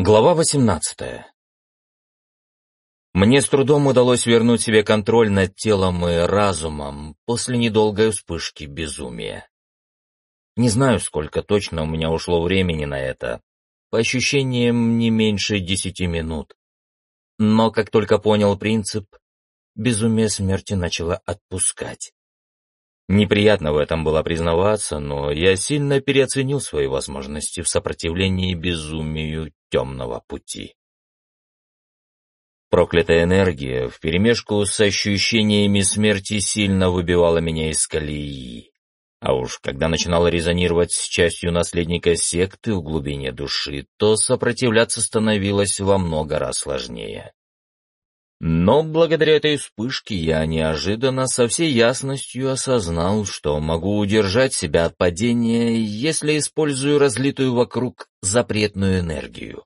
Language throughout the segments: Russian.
Глава 18 Мне с трудом удалось вернуть себе контроль над телом и разумом после недолгой вспышки безумия. Не знаю, сколько точно у меня ушло времени на это. По ощущениям, не меньше десяти минут. Но как только понял принцип, безумие смерти начало отпускать. Неприятно в этом было признаваться, но я сильно переоценил свои возможности в сопротивлении безумию темного пути. Проклятая энергия вперемешку с ощущениями смерти сильно выбивала меня из колеи. А уж когда начинала резонировать с частью наследника секты в глубине души, то сопротивляться становилось во много раз сложнее. Но благодаря этой вспышке я неожиданно со всей ясностью осознал, что могу удержать себя от падения, если использую разлитую вокруг запретную энергию.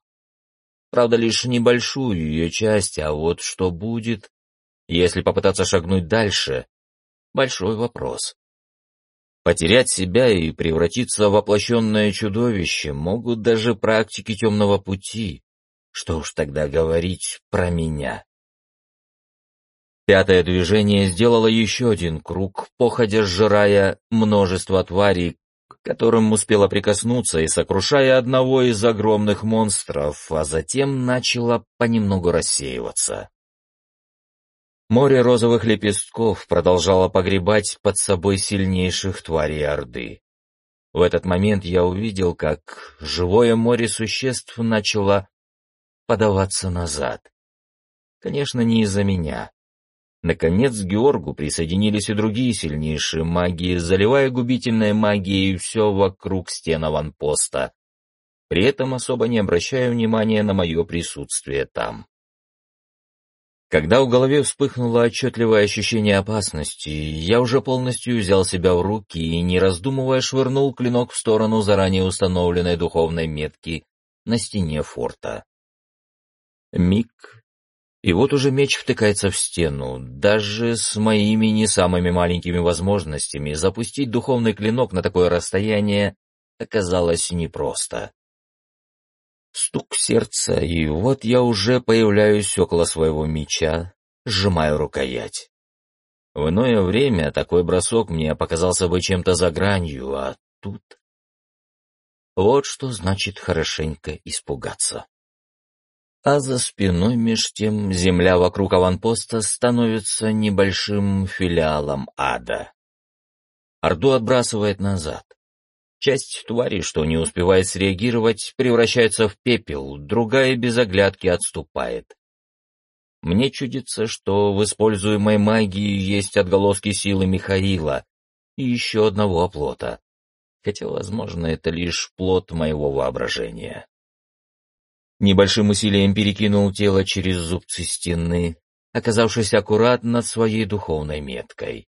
Правда, лишь небольшую ее часть, а вот что будет, если попытаться шагнуть дальше — большой вопрос. Потерять себя и превратиться в воплощенное чудовище могут даже практики темного пути. Что уж тогда говорить про меня. Пятое движение сделало еще один круг, походя сжирая множество тварей, к которым успела прикоснуться и сокрушая одного из огромных монстров, а затем начала понемногу рассеиваться. Море розовых лепестков продолжало погребать под собой сильнейших тварей Орды. В этот момент я увидел, как живое море существ начало подаваться назад. Конечно, не из-за меня. Наконец к Георгу присоединились и другие сильнейшие маги, заливая губительной магией все вокруг стен аванпоста, при этом особо не обращая внимания на мое присутствие там. Когда в голове вспыхнуло отчетливое ощущение опасности, я уже полностью взял себя в руки и, не раздумывая, швырнул клинок в сторону заранее установленной духовной метки на стене форта. Миг, и вот уже меч втыкается в стену. Даже с моими не самыми маленькими возможностями запустить духовный клинок на такое расстояние оказалось непросто. Стук сердца, и вот я уже появляюсь около своего меча, сжимаю рукоять. В иное время такой бросок мне показался бы чем-то за гранью, а тут... Вот что значит хорошенько испугаться а за спиной меж тем земля вокруг аванпоста становится небольшим филиалом ада. Орду отбрасывает назад. Часть твари, что не успевает среагировать, превращается в пепел, другая без оглядки отступает. Мне чудится, что в используемой магии есть отголоски силы Михаила и еще одного оплота, хотя, возможно, это лишь плод моего воображения. Небольшим усилием перекинул тело через зубцы стены, оказавшись аккурат над своей духовной меткой.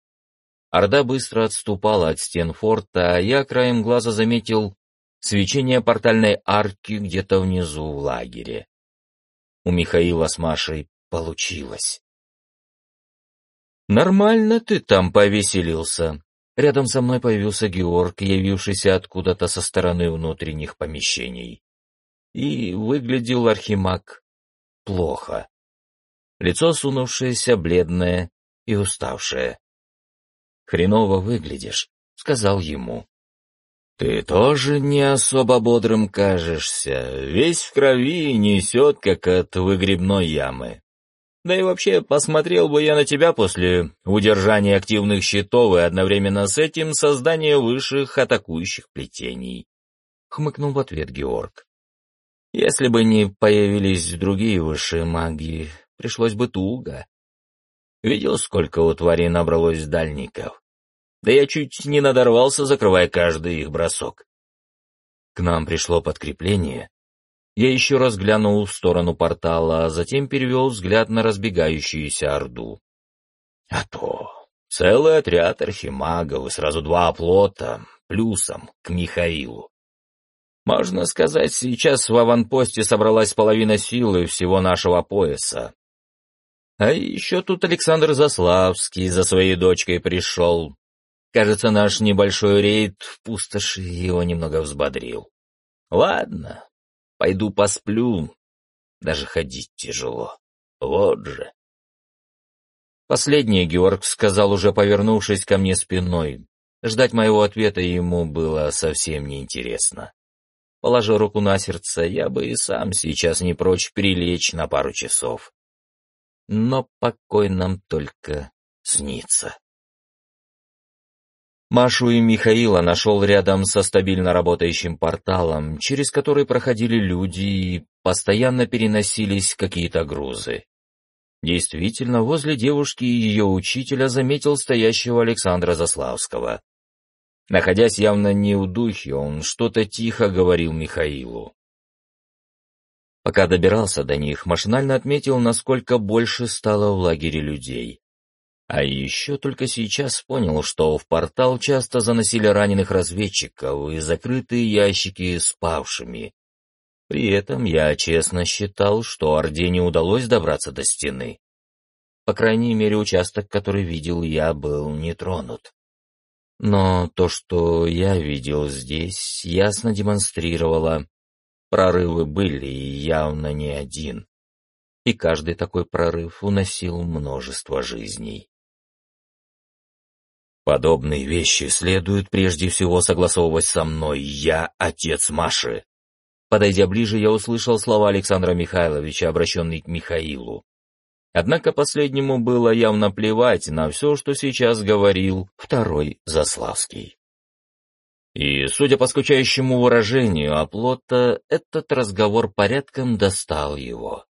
Орда быстро отступала от стен форта, а я краем глаза заметил свечение портальной арки где-то внизу в лагере. У Михаила с Машей получилось. «Нормально ты там повеселился». Рядом со мной появился Георг, явившийся откуда-то со стороны внутренних помещений и выглядел Архимаг плохо. Лицо сунувшееся, бледное и уставшее. «Хреново выглядишь», — сказал ему. «Ты тоже не особо бодрым кажешься, весь в крови несет, как от выгребной ямы. Да и вообще, посмотрел бы я на тебя после удержания активных щитов и одновременно с этим создания высших атакующих плетений», — хмыкнул в ответ Георг. Если бы не появились другие высшие маги, пришлось бы туго. Видел, сколько у тварей набралось дальников? Да я чуть не надорвался, закрывая каждый их бросок. К нам пришло подкрепление. Я еще раз глянул в сторону портала, а затем перевел взгляд на разбегающуюся орду. А то целый отряд архимагов и сразу два оплота, плюсом к Михаилу. Можно сказать, сейчас в аванпосте собралась половина силы всего нашего пояса. А еще тут Александр Заславский за своей дочкой пришел. Кажется, наш небольшой рейд в пустоши его немного взбодрил. Ладно, Пойду посплю. Даже ходить тяжело. Вот же. Последнее Георг сказал, уже повернувшись ко мне спиной. Ждать моего ответа ему было совсем неинтересно. Положа руку на сердце, я бы и сам сейчас не прочь прилечь на пару часов. Но покой нам только снится. Машу и Михаила нашел рядом со стабильно работающим порталом, через который проходили люди и постоянно переносились какие-то грузы. Действительно, возле девушки и ее учителя заметил стоящего Александра Заславского. Находясь явно не в духе, он что-то тихо говорил Михаилу. Пока добирался до них, машинально отметил, насколько больше стало в лагере людей. А еще только сейчас понял, что в портал часто заносили раненых разведчиков и закрытые ящики с павшими. При этом я честно считал, что Орде не удалось добраться до стены. По крайней мере, участок, который видел я, был не тронут. Но то, что я видел здесь, ясно демонстрировало, прорывы были и явно не один. И каждый такой прорыв уносил множество жизней. Подобные вещи следует прежде всего согласовывать со мной. Я отец Маши. Подойдя ближе, я услышал слова Александра Михайловича, обращенные к Михаилу. Однако последнему было явно плевать на все, что сейчас говорил второй Заславский. И, судя по скучающему выражению оплота, этот разговор порядком достал его.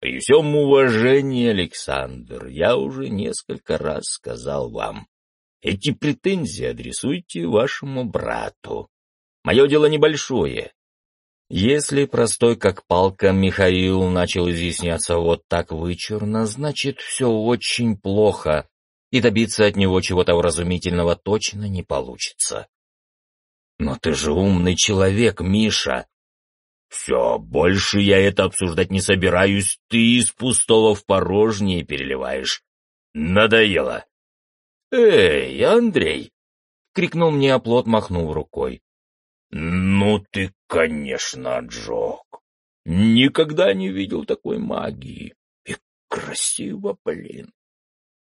«При всем уважении, Александр, я уже несколько раз сказал вам, эти претензии адресуйте вашему брату. Мое дело небольшое. Если простой как палка Михаил начал изъясняться вот так вычурно, значит, все очень плохо, и добиться от него чего-то вразумительного точно не получится. Но ты же умный человек, Миша. Все, больше я это обсуждать не собираюсь, ты из пустого в порожнее переливаешь. Надоело. «Эй, Андрей!» — крикнул мне оплот, махнув рукой. «Ну ты, конечно, Джок! Никогда не видел такой магии. И красиво, блин!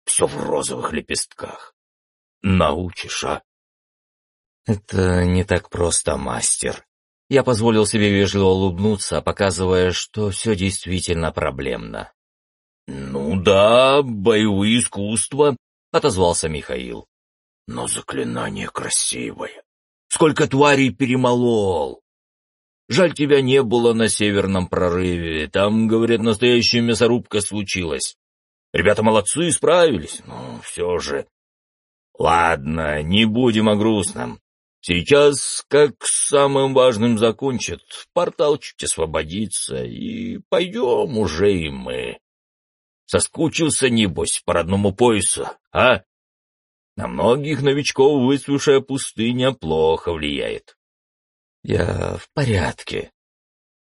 Все в розовых лепестках. Научишь, а?» «Это не так просто, мастер». Я позволил себе вежливо улыбнуться, показывая, что все действительно проблемно. «Ну да, боевые искусства — отозвался Михаил. «Но заклинание красивое. Сколько тварей перемолол! Жаль, тебя не было на северном прорыве. Там, говорят, настоящая мясорубка случилась. Ребята молодцы, справились, но все же... Ладно, не будем о грустном. Сейчас, как самым важным закончат, портал чуть освободится, и пойдем уже и мы. Соскучился, небось, по родному поясу, а? На многих новичков выцвевшая пустыня плохо влияет. Я в порядке.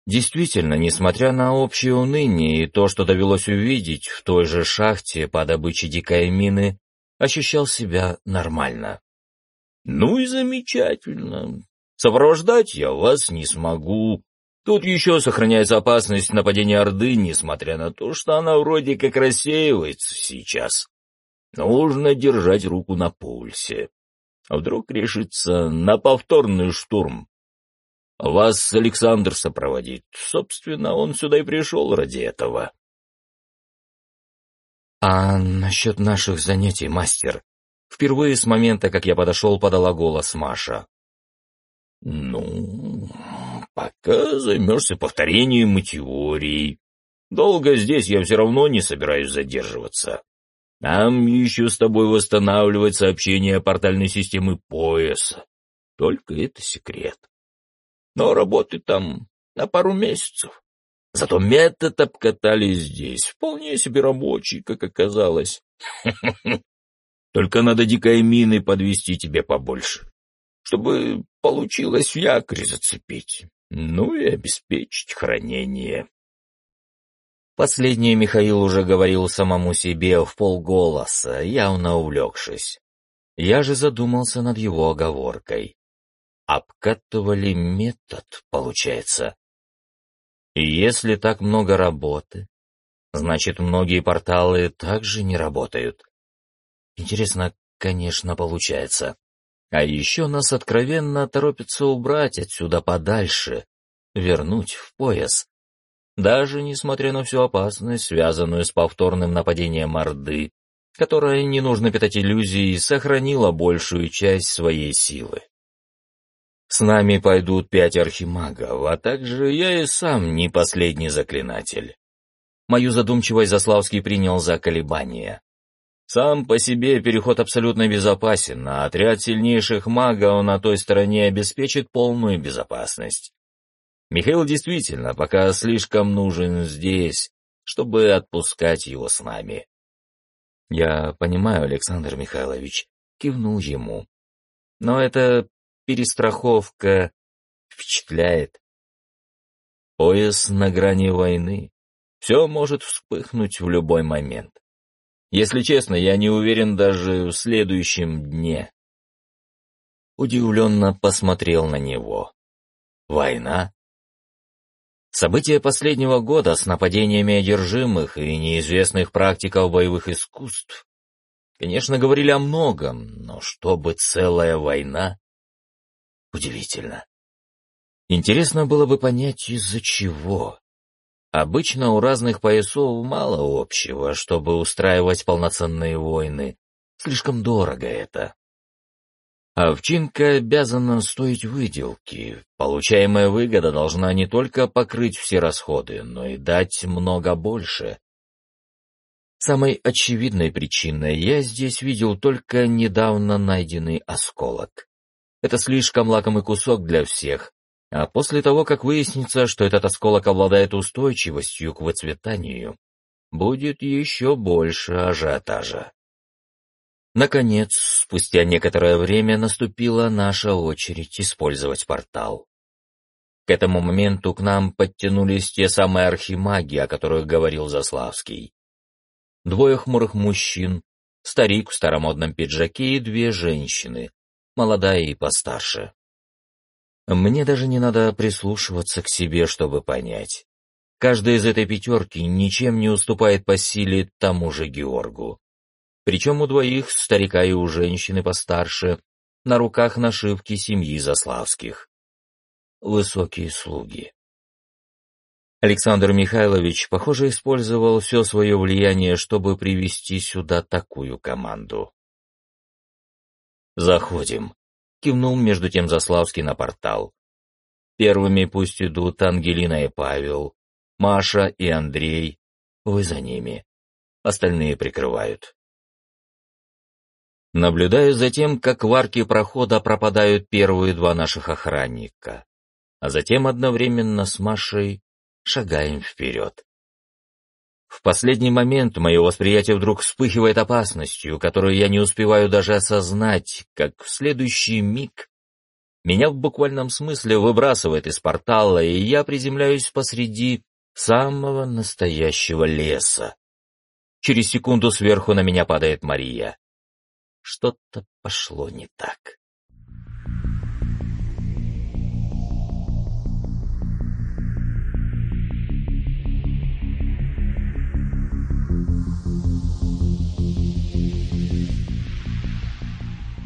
Действительно, несмотря на общее уныние и то, что довелось увидеть в той же шахте по добыче дикой мины, ощущал себя нормально. Ну и замечательно. Сопровождать я вас не смогу, Тут еще сохраняется опасность нападения Орды, несмотря на то, что она вроде как рассеивается сейчас. Нужно держать руку на пульсе. А вдруг решится на повторный штурм. Вас Александр сопроводит. Собственно, он сюда и пришел ради этого. А насчет наших занятий, мастер? Впервые с момента, как я подошел, подала голос Маша. Ну, Пока займешься повторением и теорией. Долго здесь я все равно не собираюсь задерживаться. Нам еще с тобой восстанавливать сообщение портальной системы пояса. Только это секрет. Но работы там на пару месяцев. Зато метод обкатали здесь, вполне себе рабочий, как оказалось. Только надо дикой мины подвести тебе побольше, чтобы получилось якорь зацепить ну и обеспечить хранение. Последнее Михаил уже говорил самому себе в полголоса, явно увлекшись. Я же задумался над его оговоркой. Обкатывали метод, получается. И если так много работы, значит, многие порталы также не работают. Интересно, конечно, получается. А еще нас откровенно торопятся убрать отсюда подальше, вернуть в пояс. Даже несмотря на всю опасность, связанную с повторным нападением Орды, которая, не нужно питать иллюзий, сохранила большую часть своей силы. С нами пойдут пять архимагов, а также я и сам не последний заклинатель. Мою задумчивость Заславский принял за колебания. Сам по себе переход абсолютно безопасен, а отряд сильнейших магов на той стороне обеспечит полную безопасность. Михаил действительно пока слишком нужен здесь, чтобы отпускать его с нами. Я понимаю, Александр Михайлович, кивнул ему. Но эта перестраховка впечатляет. Пояс на грани войны. Все может вспыхнуть в любой момент. Если честно, я не уверен даже в следующем дне. Удивленно посмотрел на него. Война? События последнего года с нападениями одержимых и неизвестных практиков боевых искусств, конечно, говорили о многом, но чтобы целая война? Удивительно. Интересно было бы понять, из-за чего. Обычно у разных поясов мало общего, чтобы устраивать полноценные войны. Слишком дорого это. Овчинка обязана стоить выделки. Получаемая выгода должна не только покрыть все расходы, но и дать много больше. Самой очевидной причиной я здесь видел только недавно найденный осколок. Это слишком лакомый кусок для всех, а после того, как выяснится, что этот осколок обладает устойчивостью к выцветанию, будет еще больше ажиотажа. Наконец, спустя некоторое время наступила наша очередь использовать портал. К этому моменту к нам подтянулись те самые архимаги, о которых говорил Заславский. Двое хмурых мужчин, старик в старомодном пиджаке и две женщины, молодая и постарше. Мне даже не надо прислушиваться к себе, чтобы понять. Каждый из этой пятерки ничем не уступает по силе тому же Георгу. Причем у двоих, старика и у женщины постарше, на руках нашивки семьи Заславских. Высокие слуги. Александр Михайлович, похоже, использовал все свое влияние, чтобы привести сюда такую команду. «Заходим», кивнул между тем Заславский на портал. Первыми пусть идут Ангелина и Павел, Маша и Андрей. Вы за ними. Остальные прикрывают. Наблюдаю за тем, как в арке прохода пропадают первые два наших охранника, а затем одновременно с Машей шагаем вперед. В последний момент мое восприятие вдруг вспыхивает опасностью, которую я не успеваю даже осознать, как в следующий миг меня в буквальном смысле выбрасывает из портала, и я приземляюсь посреди самого настоящего леса. Через секунду сверху на меня падает Мария. Что-то пошло не так.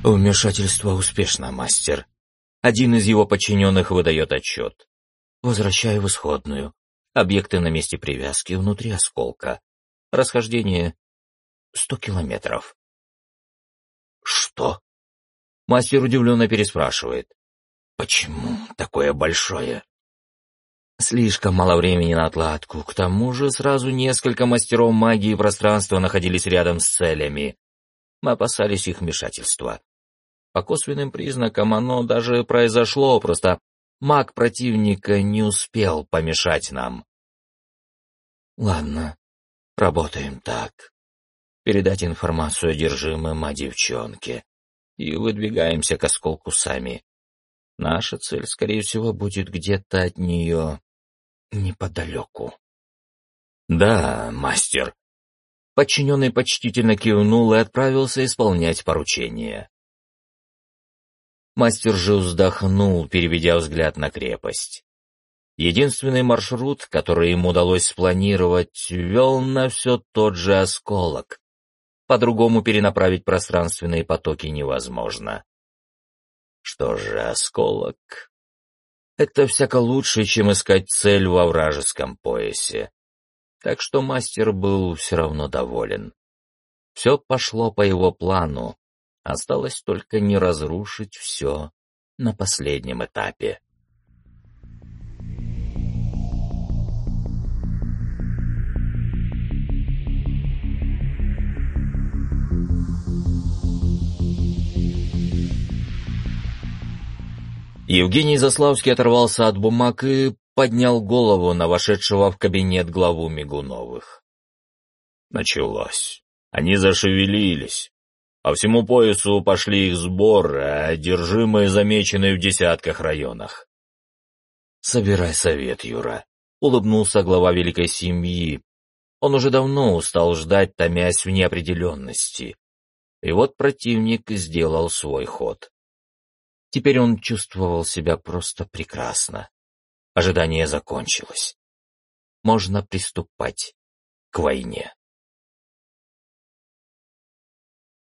Вмешательство успешно, мастер. Один из его подчиненных выдает отчет. Возвращаю в исходную. Объекты на месте привязки внутри осколка. Расхождение сто километров. Что? Мастер удивленно переспрашивает. Почему такое большое? Слишком мало времени на отладку. К тому же сразу несколько мастеров магии пространства находились рядом с целями. Мы опасались их вмешательства. По косвенным признакам оно даже произошло, просто маг противника не успел помешать нам. Ладно, работаем так. Передать информацию одержимым о девчонке. И выдвигаемся к осколку сами. Наша цель, скорее всего, будет где-то от нее неподалеку. Да, мастер. Подчиненный почтительно кивнул и отправился исполнять поручение. Мастер же вздохнул, переведя взгляд на крепость. Единственный маршрут, который им удалось спланировать, вел на все тот же осколок. По-другому перенаправить пространственные потоки невозможно. Что же, осколок? Это всяко лучше, чем искать цель во вражеском поясе. Так что мастер был все равно доволен. Все пошло по его плану, осталось только не разрушить все на последнем этапе. Евгений Заславский оторвался от бумаг и поднял голову на вошедшего в кабинет главу Мигуновых. Началось. Они зашевелились. По всему поясу пошли их сборы, одержимые замечены в десятках районах. «Собирай совет, Юра», — улыбнулся глава великой семьи. Он уже давно устал ждать, томясь в неопределенности. И вот противник сделал свой ход. Теперь он чувствовал себя просто прекрасно. Ожидание закончилось. Можно приступать к войне.